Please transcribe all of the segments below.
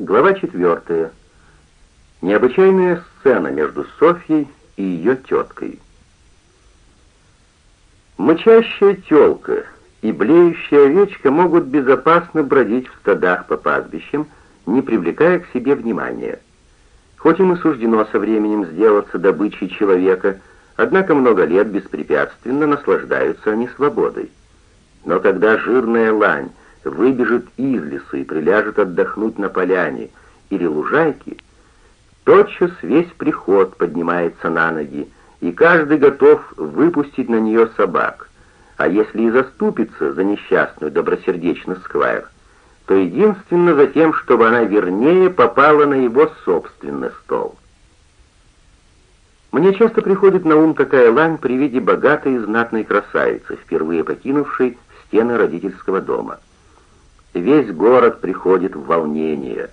Глава четвертая. Необычайная сцена между Софьей и ее теткой. Мычащая телка и блеющая овечка могут безопасно бродить в стадах по пастбищам, не привлекая к себе внимания. Хоть им и суждено со временем сделаться добычей человека, однако много лет беспрепятственно наслаждаются они свободой. Но когда жирная лань выбежит из леса и приляжет отдохнуть на поляне или лужайке, тотчас весь приход поднимается на ноги, и каждый готов выпустить на нее собак. А если и заступится за несчастную добросердечный сквайр, то единственно за тем, чтобы она вернее попала на его собственный стол. Мне часто приходит на ум такая лань при виде богатой и знатной красавицы, впервые покинувшей стены родительского дома. Весь город приходит в волнение.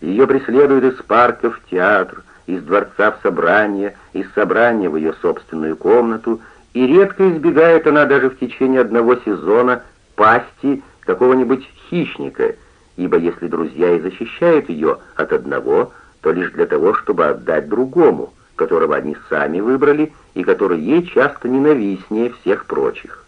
Ее преследуют из парка в театр, из дворца в собрание, из собрания в ее собственную комнату, и редко избегает она даже в течение одного сезона пасти какого-нибудь хищника, ибо если друзья и защищают ее от одного, то лишь для того, чтобы отдать другому, которого они сами выбрали и который ей часто ненавистнее всех прочих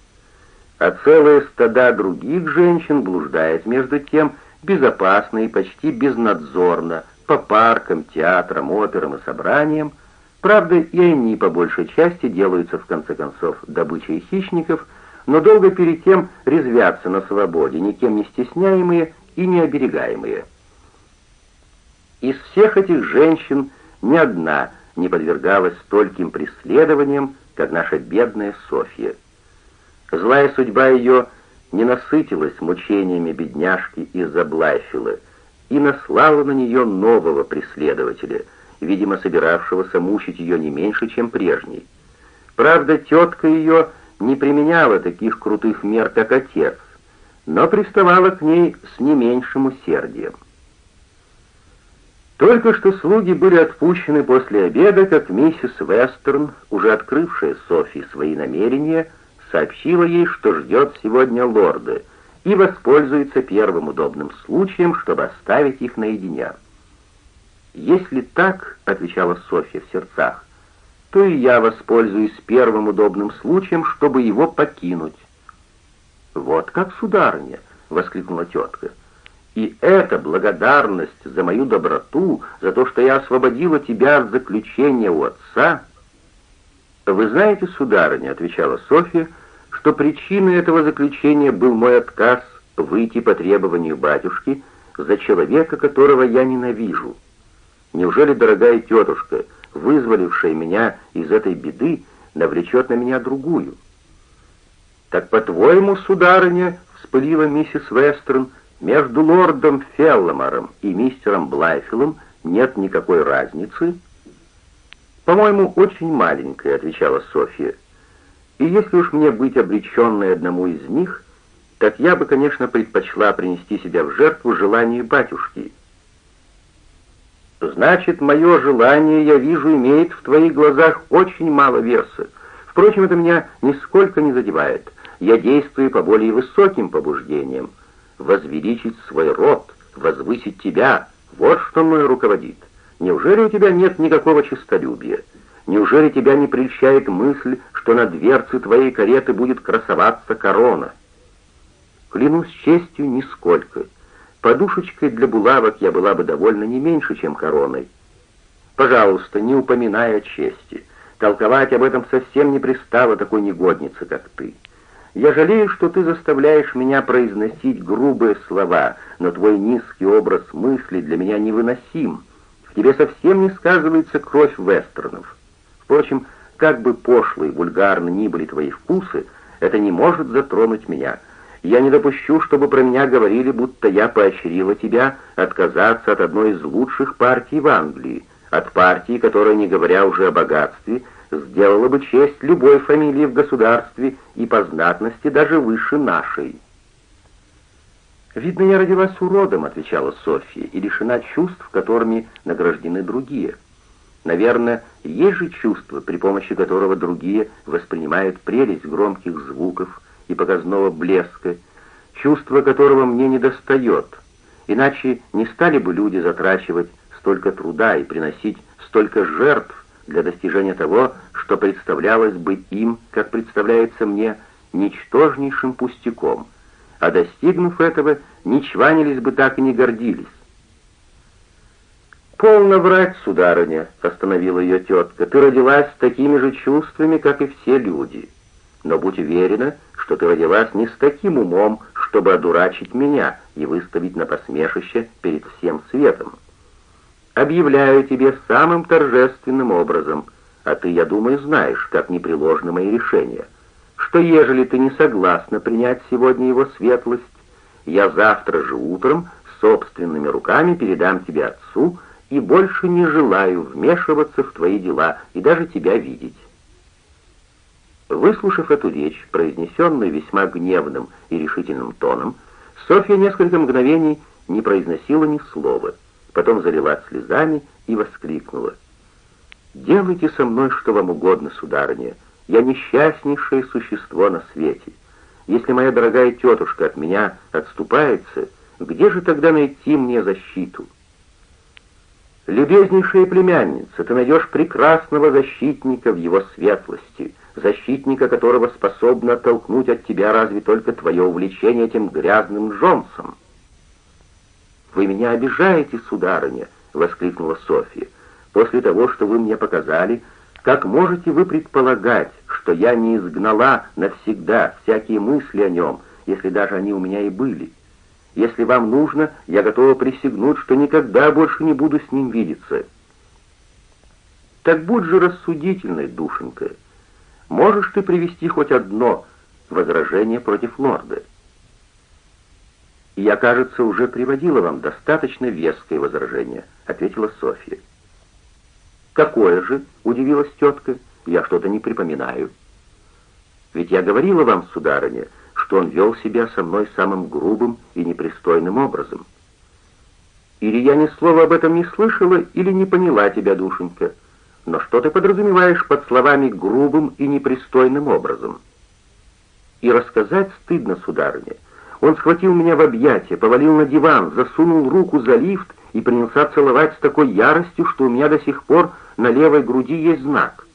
а целые стада других женщин блуждает между тем безопасно и почти безнадзорно по паркам, театрам, операм и собраниям. Правда, и они по большей части делаются в конце концов добычей хищников, но долго перед тем резвятся на свободе, никем не стесняемые и не оберегаемые. Из всех этих женщин ни одна не подвергалась стольким преследованиям, как наша бедная Софья. Злая судьба ее не насытилась мучениями бедняжки из-за и наслала на нее нового преследователя, видимо, собиравшегося мучить ее не меньше, чем прежний. Правда, тетка ее не применяла таких крутых мер, как отец, но приставала к ней с не меньшим усердием. Только что слуги были отпущены после обеда, как миссис Вестерн, уже открывшая Софии свои намерения, сообщила ей, что ждет сегодня лорда, и воспользуется первым удобным случаем, чтобы оставить их наедине. «Если так», — отвечала Софья в сердцах, — «то и я воспользуюсь первым удобным случаем, чтобы его покинуть». «Вот как, сударыня!» — воскликнула тетка. «И это благодарность за мою доброту, за то, что я освободила тебя от заключения у отца?» «Вы знаете, сударыня», — отвечала Софья, что причиной этого заключения был мой отказ выйти по требованию батюшки за человека, которого я ненавижу. Неужели, дорогая тетушка, вызволившая меня из этой беды, навлечет на меня другую?» «Так, по-твоему, сударыня, — вспылила миссис Вестерн, — между лордом Фелломаром и мистером Блайфилом нет никакой разницы?» «По-моему, очень маленькая», — отвечала Софья. «И если уж мне быть обреченной одному из них, так я бы, конечно, предпочла принести себя в жертву желанию батюшки». «Значит, мое желание, я вижу, имеет в твоих глазах очень мало веса. Впрочем, это меня нисколько не задевает. Я действую по более высоким побуждениям. Возвеличить свой род, возвысить тебя — вот что мной руководит. Неужели у тебя нет никакого честолюбия? Неужели тебя не прельщает мысль, что на дверце твоей кареты будет красоваться корона? Клянусь честью, нисколько. Подушечкой для булавок я была бы довольна не меньше, чем короной. Пожалуйста, не упоминай о чести. Толковать об этом совсем не пристало такой негоднице, как ты. Я жалею, что ты заставляешь меня произносить грубые слова, но твой низкий образ мысли для меня невыносим тебе совсем не сказывается кровь вестернов. Впрочем, как бы пошло и вульгарно ни были твои вкусы, это не может затронуть меня. Я не допущу, чтобы про меня говорили, будто я поощрила тебя отказаться от одной из лучших партий в Англии, от партии, которая, не говоря уже о богатстве, сделала бы честь любой фамилии в государстве и по знатности даже выше нашей. «Видно, я родилась уродом», — отвечала Софья, «и лишена чувств, которыми награждены другие. Наверное, есть же чувство, при помощи которого другие воспринимают прелесть громких звуков и показного блеска, чувство которого мне недостает, Иначе не стали бы люди затрачивать столько труда и приносить столько жертв для достижения того, что представлялось бы им, как представляется мне, ничтожнейшим пустяком, а достигнув этого, не чванились бы так и не гордились. «Полно врать, сударыня», — остановила ее тетка, — «ты родилась с такими же чувствами, как и все люди. Но будь уверена, что ты родилась не с таким умом, чтобы одурачить меня и выставить на посмешище перед всем светом. Объявляю тебе самым торжественным образом, а ты, я думаю, знаешь, как непреложны мои решения, что ежели ты не согласна принять сегодня его светлость, я завтра же утром собственными руками передам тебе отцу и больше не желаю вмешиваться в твои дела и даже тебя видеть. Выслушав эту речь, произнесенную весьма гневным и решительным тоном, Софья несколько мгновений не произносила ни слова, потом залилась слезами и воскликнула. «Делайте со мной что вам угодно, сударыня, я несчастнейшее существо на свете. Если моя дорогая тетушка от меня отступается, где же тогда найти мне защиту?» «Любезнейшая племянница, ты найдешь прекрасного защитника в его светлости», защитника которого способно оттолкнуть от тебя разве только твое увлечение этим грязным Джонсом. «Вы меня обижаете, сударыня!» — воскликнула Софья. «После того, что вы мне показали, как можете вы предполагать, что я не изгнала навсегда всякие мысли о нем, если даже они у меня и были? Если вам нужно, я готова присягнуть, что никогда больше не буду с ним видеться». «Так будь же рассудительной, душенька!» Можешь ты привести хоть одно возражение против лорда? «Я, кажется, уже приводила вам достаточно веское возражение», — ответила Софья. «Какое же?» — удивилась тетка. «Я что-то не припоминаю». «Ведь я говорила вам, сударыня, что он вел себя со мной самым грубым и непристойным образом». «Или я ни слова об этом не слышала, или не поняла тебя, душенька». Но что ты подразумеваешь под словами грубым и непристойным образом? И рассказать стыдно, сударыня. Он схватил меня в объятия, повалил на диван, засунул руку за лифт и принялся целовать с такой яростью, что у меня до сих пор на левой груди есть знак.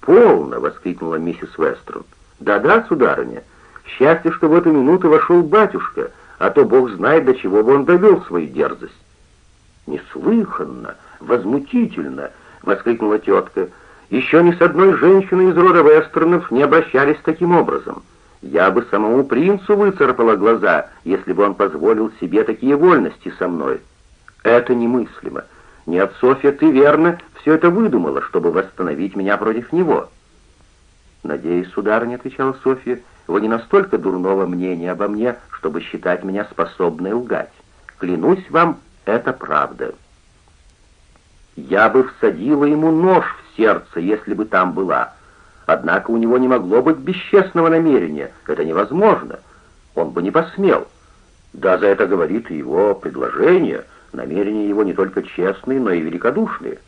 «Полно!» — воскликнула миссис Вестрон. «Да-да, сударыня, счастье, что в эту минуту вошел батюшка, а то бог знает, до чего бы он довел свою дерзость». «Неслыханно! Возмутительно!» — воскликнула тетка. «Еще ни с одной женщиной из рода Вестернов не обращались таким образом. Я бы самому принцу выцарапала глаза, если бы он позволил себе такие вольности со мной. Это немыслимо. Нет, Софья, ты верно все это выдумала, чтобы восстановить меня против него». «Надеюсь, сударыня», — отвечала Софья, — «вы не настолько дурного мнения обо мне, чтобы считать меня способной лгать. Клянусь вам, это правда». Я бы всадила ему нож в сердце, если бы там была. Однако у него не могло быть бесчестного намерения. Это невозможно. Он бы не посмел. Да, за это говорит его предложение. Намерения его не только честные, но и великодушные.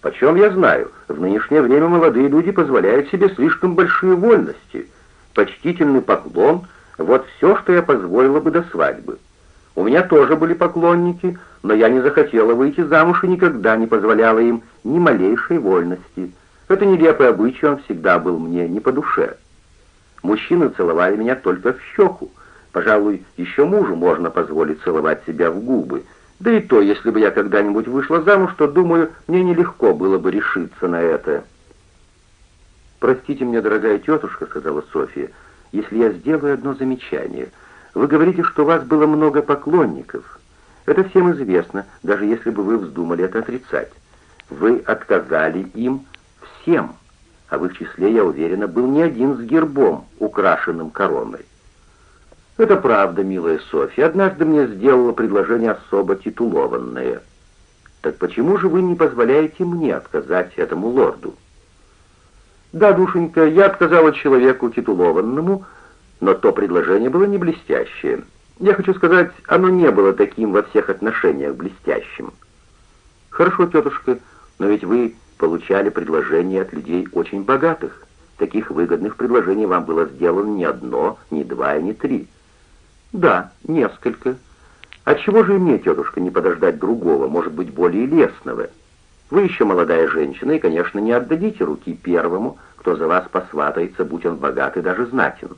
Почем я знаю, в нынешнее время молодые люди позволяют себе слишком большие вольности. Почтительный поклон — вот все, что я позволила бы до свадьбы. У меня тоже были поклонники, но я не захотела выйти замуж и никогда не позволяла им ни малейшей вольности. Это нелепый обычай, он всегда был мне не по душе. Мужчины целовали меня только в щеку. Пожалуй, еще мужу можно позволить целовать себя в губы. Да и то, если бы я когда-нибудь вышла замуж, то, думаю, мне нелегко было бы решиться на это. «Простите меня, дорогая тетушка», — сказала София, — «если я сделаю одно замечание — вы говорите, что у вас было много поклонников. Это всем известно, даже если бы вы вздумали это отрицать. Вы отказали им всем, а в их числе, я уверена, был не один с гербом, украшенным короной. Это правда, милая Софья. Однажды мне сделала предложение особо титулованное. Так почему же вы не позволяете мне отказать этому лорду? Да, душенька, я отказала человеку титулованному, но то предложение было не блестящее. Я хочу сказать, оно не было таким во всех отношениях блестящим. Хорошо, тетушка, но ведь вы получали предложения от людей очень богатых. Таких выгодных предложений вам было сделано не одно, не два и не три. Да, несколько. Отчего же и мне, тетушка, не подождать другого, может быть, более лестного? Вы еще молодая женщина и, конечно, не отдадите руки первому, кто за вас посватается, будь он богат и даже знатен.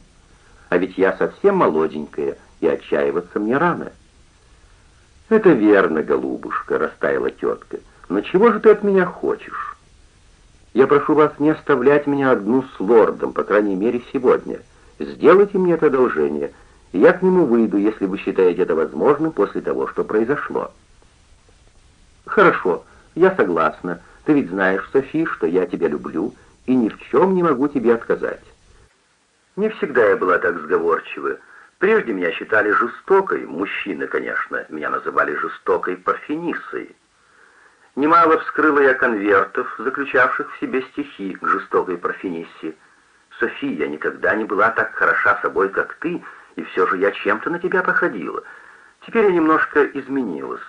А ведь я совсем молоденькая, и отчаиваться мне рано. «Это верно, голубушка», — растаяла тетка. «Но чего же ты от меня хочешь?» «Я прошу вас не оставлять меня одну с лордом, по крайней мере, сегодня. Сделайте мне это одолжение, я к нему выйду, если вы считаете это возможным после того, что произошло». «Хорошо, я согласна. Ты ведь знаешь, Софи, что я тебя люблю и ни в чем не могу тебе отказать». Не всегда я была так сговорчива. Прежде меня считали жестокой, мужчины, конечно, меня называли жестокой парфенисой. Немало вскрыла я конвертов, заключавших в себе стихи к жестокой парфениссе. «София, никогда не была так хороша собой, как ты, и все же я чем-то на тебя походила. Теперь я немножко изменилась.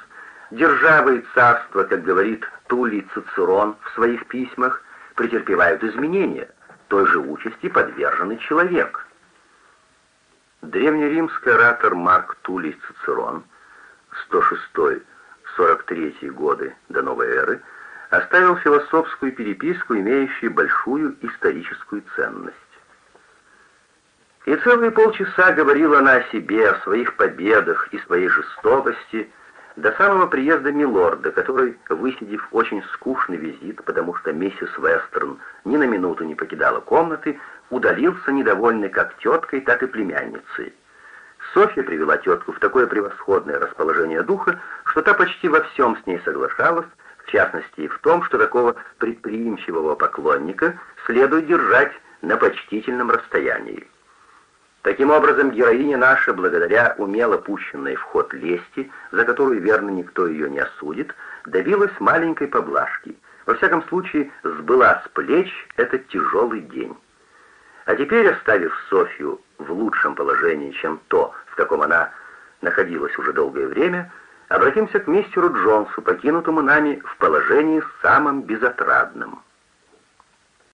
Держава и царство, как говорит Тулий Цицерон в своих письмах, претерпевают изменения. Той же участи подверженный человек». Древнеримский оратор Марк Тулий Цицерон, 106-43 годы до новой эры, оставил философскую переписку, имеющую большую историческую ценность. И целые полчаса говорила она о себе, о своих победах и своей жестокости, до самого приезда Милорда, который, высидев очень скучный визит, потому что миссис Вестерн ни на минуту не покидала комнаты, удалился недовольный как теткой, так и племянницей. Софья привела тетку в такое превосходное расположение духа, что та почти во всем с ней соглашалась, в частности и в том, что такого предприимчивого поклонника следует держать на почтительном расстоянии. Таким образом, героиня наша, благодаря умело пущенной в ход лести, за которую, верно, никто ее не осудит, добилась маленькой поблажки. Во всяком случае, сбыла с плеч этот тяжелый день. А теперь, оставив Софью в лучшем положении, чем то, в каком она находилась уже долгое время, обратимся к мистеру Джонсу, покинутому нами в положении самым безотрадным.